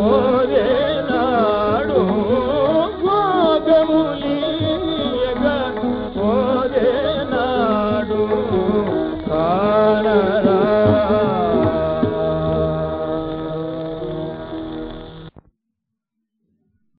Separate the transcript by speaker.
Speaker 1: Oh.